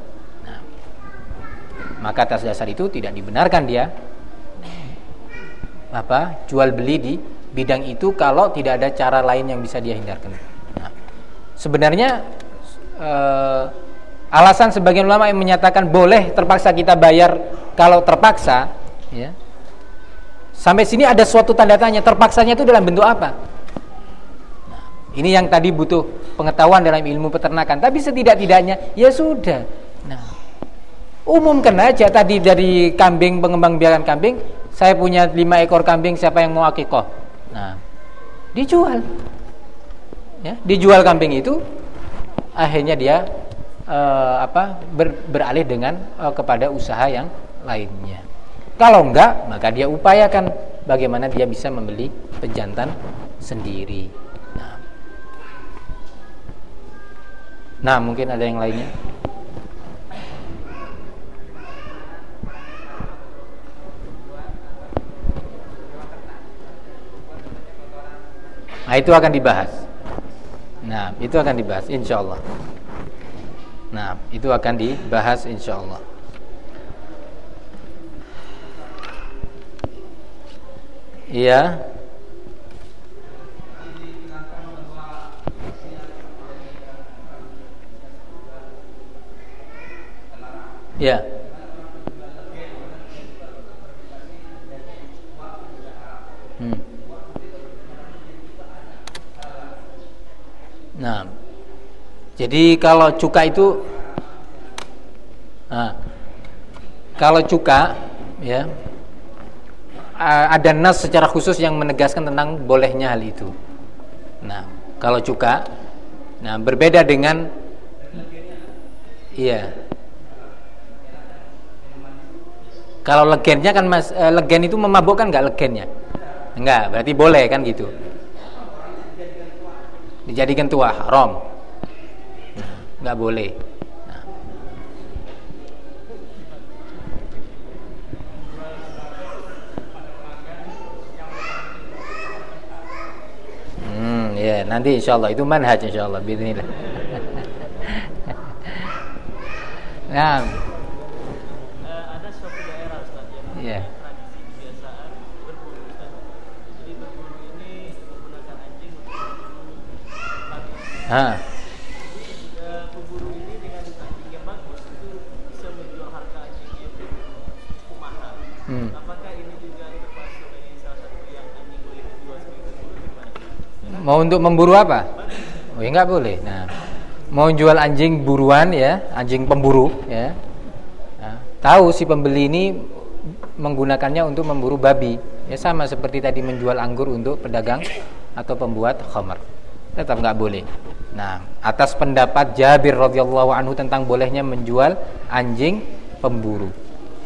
Nah, maka atas dasar itu tidak dibenarkan dia apa jual beli di bidang itu kalau tidak ada cara lain yang bisa dia hindarkan. Nah, sebenarnya eh, alasan sebagian ulama yang menyatakan boleh terpaksa kita bayar kalau terpaksa, ya. Sampai sini ada suatu tanda tanya terpaksanya itu dalam bentuk apa? Ini yang tadi butuh pengetahuan dalam ilmu peternakan. Tapi setidak-tidaknya ya sudah. Nah, umumkan aja tadi dari kambing pengembang biakan kambing, saya punya lima ekor kambing, siapa yang mau akikoh? Nah, dijual. Ya, dijual kambing itu, akhirnya dia uh, apa ber, beralih dengan uh, kepada usaha yang lainnya. Kalau enggak, maka dia upayakan bagaimana dia bisa membeli pejantan sendiri. Nah, mungkin ada yang lainnya. Nah, itu akan dibahas. Nah, itu akan dibahas insya Allah. Nah, itu akan dibahas insya Allah. Iya. Ya. Hmm. Nah, jadi kalau cuka itu, nah, kalau cuka, ya, ada nas secara khusus yang menegaskan tentang bolehnya hal itu. Nah, kalau cuka, nah berbeda dengan, iya, Kalau legennya kan mas, e, legen itu memabukkan nggak legennya? Enggak, berarti boleh kan gitu. Dijadikan tua haram. Nggak boleh. Nah. Hmm, ya yeah, nanti insya Allah itu manhaj insya Allah. Bismillah. nah. Ah. Hmm. Mau untuk memburu apa? Oh ya nggak boleh. Nah, mau jual anjing buruan ya, anjing pemburu ya. Nah, tahu si pembeli ini menggunakannya untuk memburu babi. Ya sama seperti tadi menjual anggur untuk pedagang atau pembuat khamar. Tetap nggak boleh. Nah, atas pendapat Jabir radhiyallahu anhu tentang bolehnya menjual anjing pemburu,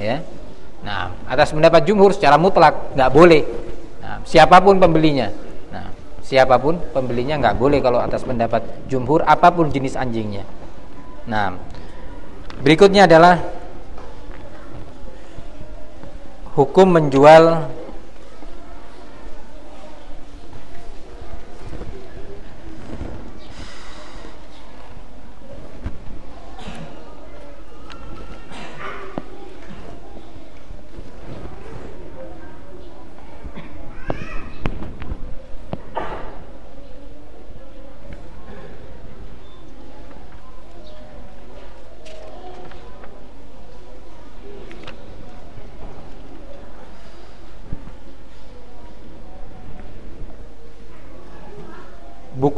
ya. Nah, atas pendapat jumhur secara mutlak nggak boleh. Nah, siapa pun pembelinya. Siapa pun pembelinya nggak boleh kalau atas pendapat jumhur apa pun jenis anjingnya. Nah, berikutnya adalah hukum menjual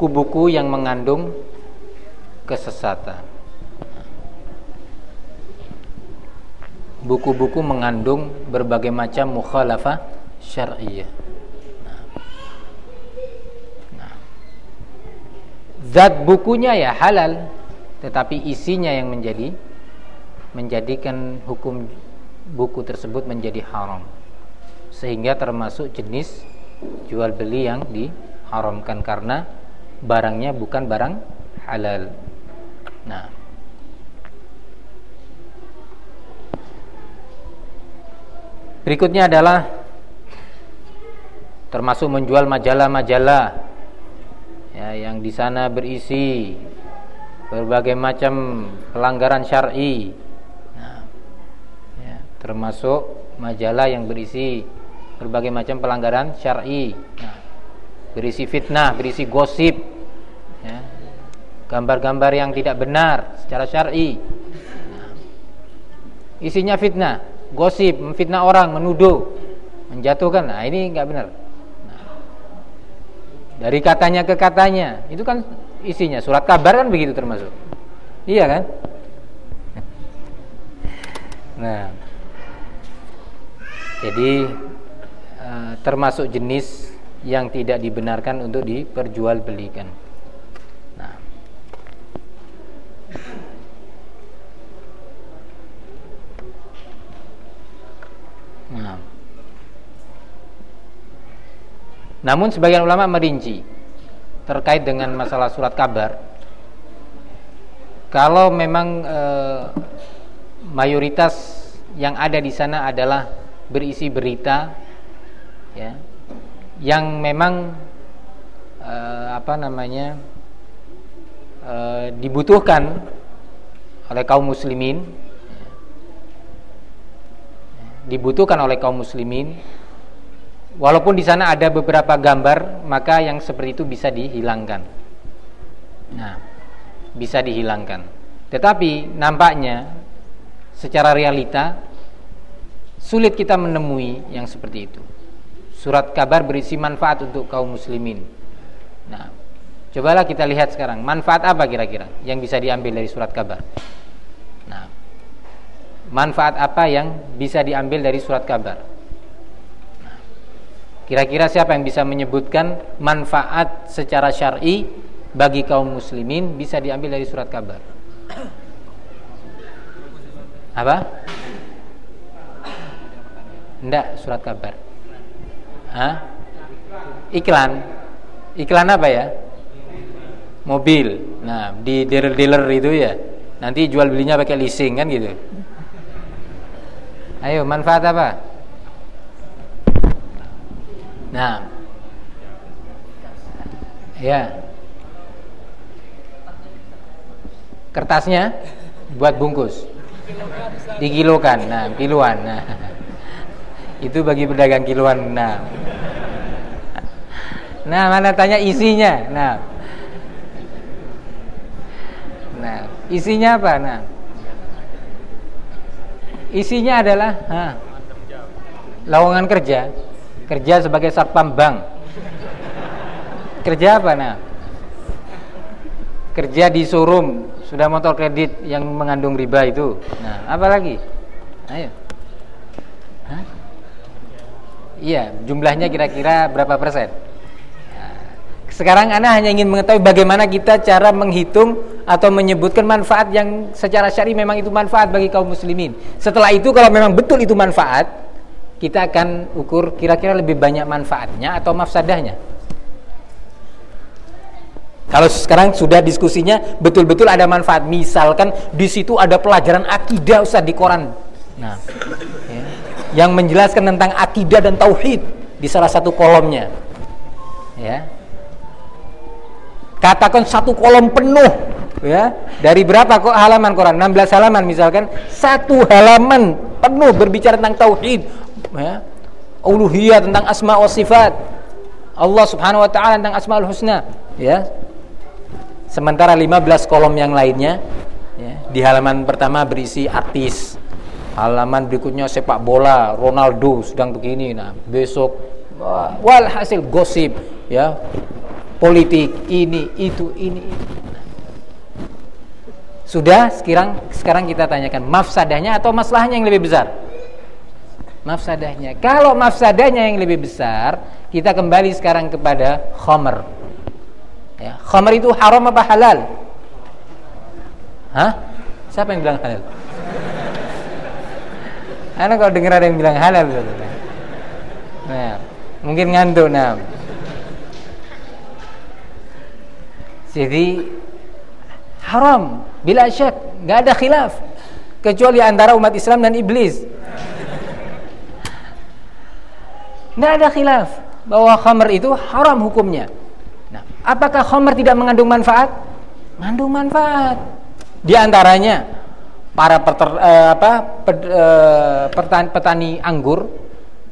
buku-buku yang mengandung kesesatan. Buku-buku mengandung berbagai macam mukhalafah syar'iyyah. Nah. Nah. Zat bukunya ya halal, tetapi isinya yang menjadi menjadikan hukum buku tersebut menjadi haram. Sehingga termasuk jenis jual beli yang diharamkan karena barangnya bukan barang halal. Nah, berikutnya adalah termasuk menjual majalah-majalah ya, yang di sana berisi berbagai macam pelanggaran syar'i. Nah, ya, termasuk majalah yang berisi berbagai macam pelanggaran syar'i. Nah, berisi fitnah, berisi gosip, ya, gambar-gambar yang tidak benar secara syar'i. Isinya fitnah, gosip, memfitnah orang, menuduh, menjatuhkan. Nah, ini nggak benar. Nah, dari katanya ke katanya, itu kan isinya surat kabar kan begitu termasuk. Iya kan? Nah, jadi uh, termasuk jenis yang tidak dibenarkan untuk diperjualbelikan. Nah. Nah. Namun sebagian ulama merinci terkait dengan masalah surat kabar. Kalau memang e, mayoritas yang ada di sana adalah berisi berita ya yang memang uh, apa namanya uh, dibutuhkan oleh kaum muslimin. Dibutuhkan oleh kaum muslimin. Walaupun di sana ada beberapa gambar maka yang seperti itu bisa dihilangkan. Nah bisa dihilangkan. Tetapi nampaknya secara realita sulit kita menemui yang seperti itu Surat kabar berisi manfaat untuk kaum muslimin. Nah, cobalah kita lihat sekarang manfaat apa kira-kira yang bisa diambil dari surat kabar. Nah, manfaat apa yang bisa diambil dari surat kabar? Nah, kira-kira siapa yang bisa menyebutkan manfaat secara syar'i bagi kaum muslimin bisa diambil dari surat kabar? Apa? Enggak, surat kabar. Hah? Iklan. Iklan apa ya? Mobil. Nah, di dealer-dealer itu ya. Nanti jual belinya pakai leasing kan gitu. Ayo, manfaat apa? Nah. Ya. Kertasnya buat bungkus. Dikilokan. Nah, kiloan. Nah. Itu bagi pedagang kiloan. Nah. Nah, mana tanya isinya? Nah. Nah, isinya apa? Nah. Isinya adalah ha, lowongan kerja. Kerja sebagai satpam bank. Kerja apa nah? Kerja di showroom sudah motor kredit yang mengandung riba itu. Nah, apa lagi? Ayo. Iya, jumlahnya kira-kira berapa persen? Sekarang Anda hanya ingin mengetahui bagaimana kita cara menghitung atau menyebutkan manfaat yang secara syari memang itu manfaat bagi kaum muslimin. Setelah itu kalau memang betul itu manfaat, kita akan ukur kira-kira lebih banyak manfaatnya atau mafsadahnya. Kalau sekarang sudah diskusinya betul-betul ada manfaat, misalkan di situ ada pelajaran akidah usah di koran. Nah, yang menjelaskan tentang akidah dan tauhid di salah satu kolomnya. Ya. Katakan satu kolom penuh ya. Dari berapa kok halaman Quran? 16 halaman misalkan, satu halaman penuh berbicara tentang tauhid, ya. Uluhiyah tentang asma wa sifat. Allah Subhanahu wa taala tentang asmaul husna, ya. Sementara 15 kolom yang lainnya ya, di halaman pertama berisi artis, halaman berikutnya sepak bola Ronaldo sedang begini. Nah besok walhasil gosip ya. Politik ini itu ini sudah sekarang sekarang kita tanyakan mafsadahnya atau masalahnya yang lebih besar? Mafsadahnya. Kalau mafsadahnya yang lebih besar kita kembali sekarang kepada khamr. Ya itu haram apa halal? Hah? Siapa yang bilang halal? Anak kalau dengar ada yang bilang halal Nah, mungkin ngantuk nah. Jadi haram bila syak, nggak ada khilaf kecuali antara umat Islam dan iblis. Nggak ada khilaf bahwa khamr itu haram hukumnya. Nah, apakah khamr tidak mengandung manfaat? Mengandung manfaat. Di antaranya para peter, eh, apa, eh, petani, petani anggur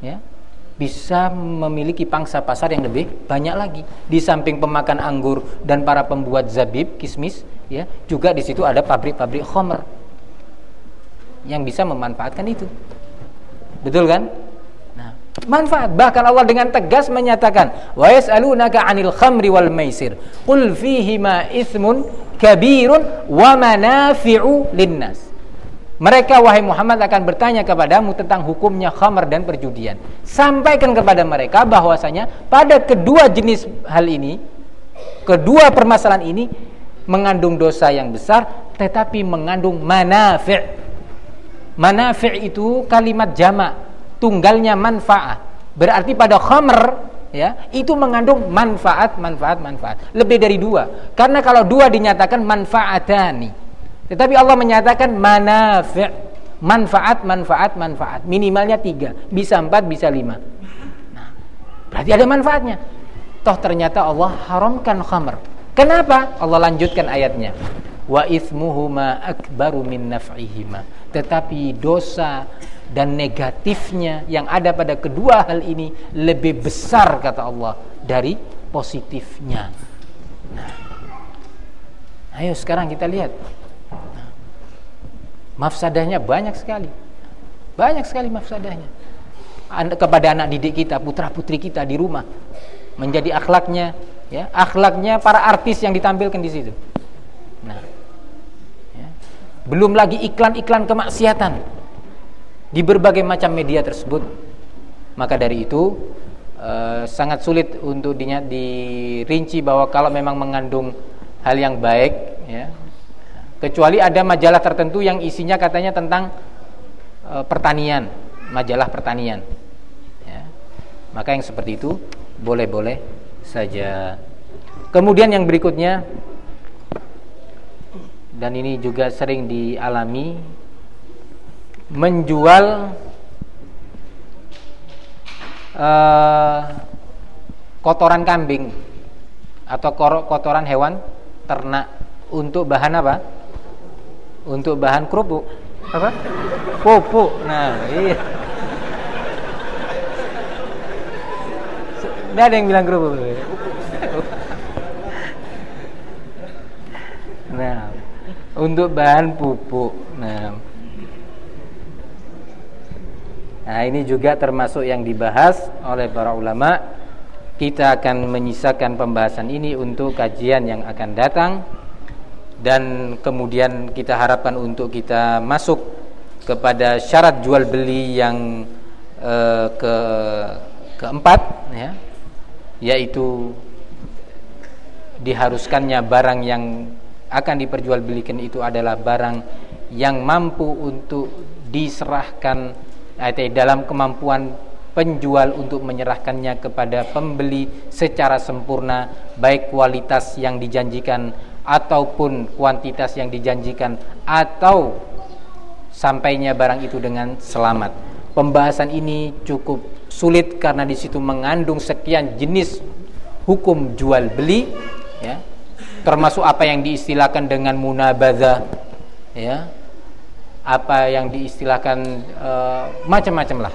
ya, bisa memiliki pangsa pasar yang lebih banyak lagi. Di samping pemakan anggur dan para pembuat zabib, kismis, ya, juga di situ ada pabrik-pabrik khomer yang bisa memanfaatkan itu. Betul kan? Nah, manfaat. Bahkan Allah dengan tegas menyatakan, "Wa yas'alunaka 'anil khamri wal maisir. Qul fihi ma itsmun kabirun wa manafi'u linnas. Mereka wahai Muhammad akan bertanya kepadamu tentang hukumnya khamar dan perjudian. Sampaikan kepada mereka bahwasanya pada kedua jenis hal ini, kedua permasalahan ini mengandung dosa yang besar tetapi mengandung manafi'. Manafi' itu kalimat jamak, tunggalnya manfaat. Berarti pada khamr ya itu mengandung manfaat manfaat manfaat lebih dari dua karena kalau dua dinyatakan manfaatani tetapi Allah menyatakan manafi' manfaat manfaat manfaat. Minimalnya tiga. Bisa empat bisa lima. Nah, berarti ada manfaatnya. Toh ternyata Allah haramkan khamr. Kenapa? Allah lanjutkan ayatnya. Wa ismuhuma akbaru min naf'ihima. Tetapi dosa dan negatifnya yang ada pada kedua hal ini lebih besar kata Allah dari positifnya. Nah, ayo sekarang kita lihat. Mafsadahnya banyak sekali. Banyak sekali mafsadahnya. Kepada anak didik kita, putra-putri kita di rumah menjadi akhlaknya ya, akhlaknya para artis yang ditampilkan di situ. Nah, ya. belum lagi iklan-iklan kemaksiatan di berbagai macam media tersebut. Maka dari itu uh, sangat sulit untuk dirinci bahwa kalau memang mengandung hal yang baik, ya, kecuali ada majalah tertentu yang isinya katanya tentang uh, pertanian, majalah pertanian. Ya. Maka yang seperti itu boleh-boleh saja. Kemudian yang berikutnya dan ini juga sering dialami menjual uh, kotoran kambing atau kotoran hewan ternak untuk bahan apa? Untuk bahan kerupuk. Apa? Pupuk. Nah, iya. Tidak ada yang bilang kerupuk. Nah, untuk bahan pupuk. Nah, Nah, ini juga termasuk yang dibahas oleh para ulama. Kita akan menyisakan pembahasan ini untuk kajian yang akan datang dan kemudian kita harapkan untuk kita masuk kepada syarat jual beli yang eh, ke keempat ya. Yaitu diharuskannya barang yang akan diperjualbelikan itu adalah barang yang mampu untuk diserahkan dalam kemampuan penjual untuk menyerahkannya kepada pembeli secara sempurna baik kualitas yang dijanjikan ataupun kuantitas yang dijanjikan atau sampainya barang itu dengan selamat. Pembahasan ini cukup sulit karena di situ mengandung sekian jenis hukum jual beli ya. Termasuk apa yang diistilahkan dengan munabadzah ya apa yang diistilahkan e, macam-macam lah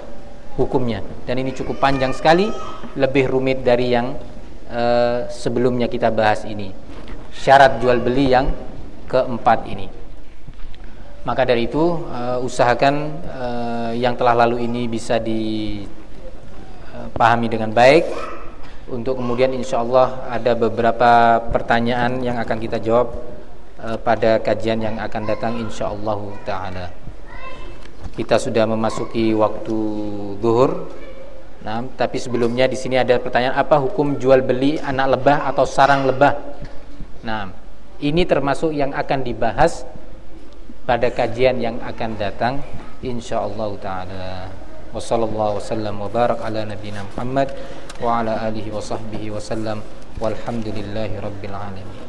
hukumnya dan ini cukup panjang sekali lebih rumit dari yang e, sebelumnya kita bahas ini syarat jual beli yang keempat ini maka dari itu e, usahakan e, yang telah lalu ini bisa dipahami dengan baik untuk kemudian insya Allah ada beberapa pertanyaan yang akan kita jawab uh, pada kajian yang akan datang insya Allah taala. Kita sudah memasuki waktu zuhur. Nah, tapi sebelumnya di sini ada pertanyaan apa hukum jual beli anak lebah atau sarang lebah? Nah, ini termasuk yang akan dibahas pada kajian yang akan datang insya Allah taala. Wassallallahu wasallam wa barak ala nabiyina Muhammad wa ala alihi wa sahbihi wasallam walhamdulillahi alamin